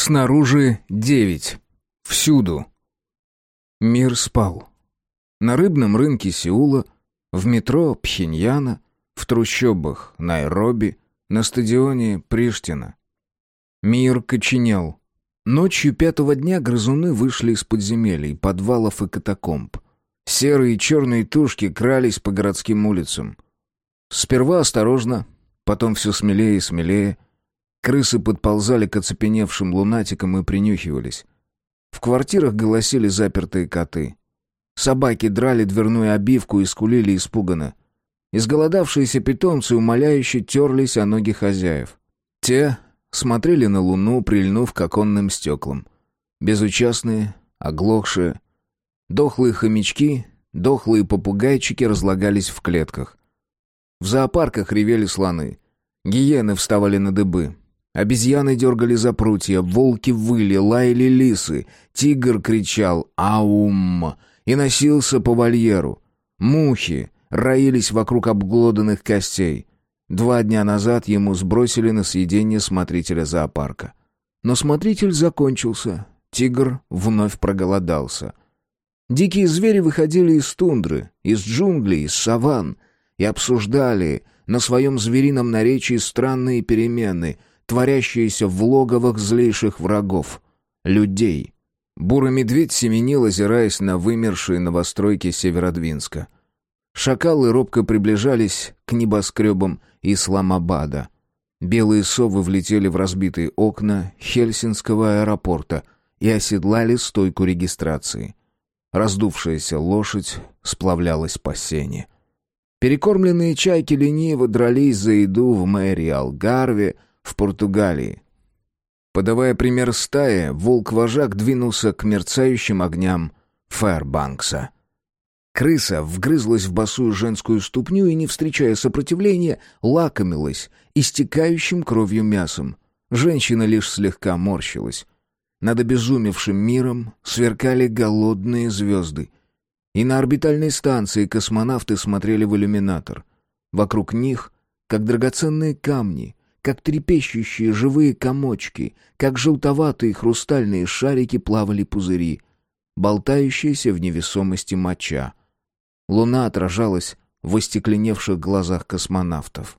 Снаружи девять. Всюду. Мир спал. На рыбном рынке Сеула, в метро Пхеньяна, в трущобах Найроби, на стадионе Приштина. Мир коченел. Ночью пятого дня грызуны вышли из подземелий, подвалов и катакомб. Серые и черные тушки крались по городским улицам. Сперва осторожно, потом все смелее и смелее — Крысы подползали к оцепеневшим лунатикам и принюхивались. В квартирах голосили запертые коты. Собаки драли дверную обивку и скулили испуганно. Изголодавшиеся питомцы умоляюще терлись о ноги хозяев. Те смотрели на луну, прильнув к оконным стеклам. Безучастные, оглохшие. Дохлые хомячки, дохлые попугайчики разлагались в клетках. В зоопарках ревели слоны. Гиены вставали на дыбы. Обезьяны дергали за прутья, волки выли, лаяли лисы, тигр кричал «Аум!» и носился по вольеру. Мухи роились вокруг обглоданных костей. Два дня назад ему сбросили на съедение смотрителя зоопарка. Но смотритель закончился, тигр вновь проголодался. Дикие звери выходили из тундры, из джунглей, из саван и обсуждали на своем зверином наречии странные перемены — творящиеся в логовах злейших врагов — людей. Бурый медведь семенил, озираясь на вымершие новостройки Северодвинска. Шакалы робко приближались к небоскребам Исламабада. Белые совы влетели в разбитые окна Хельсинского аэропорта и оседлали стойку регистрации. Раздувшаяся лошадь сплавлялась по сене. Перекормленные чайки лениво дрались за еду в мэрии Алгарве, в Португалии. Подавая пример стае, волк-вожак двинулся к мерцающим огням Фэрбанкса. Крыса вгрызлась в босую женскую ступню и, не встречая сопротивления, лакомилась истекающим кровью мясом. Женщина лишь слегка морщилась. Над обезумевшим миром сверкали голодные звезды. И на орбитальной станции космонавты смотрели в иллюминатор. Вокруг них, как драгоценные камни, как трепещущие живые комочки, как желтоватые хрустальные шарики плавали пузыри, болтающиеся в невесомости моча. Луна отражалась в остекленевших глазах космонавтов.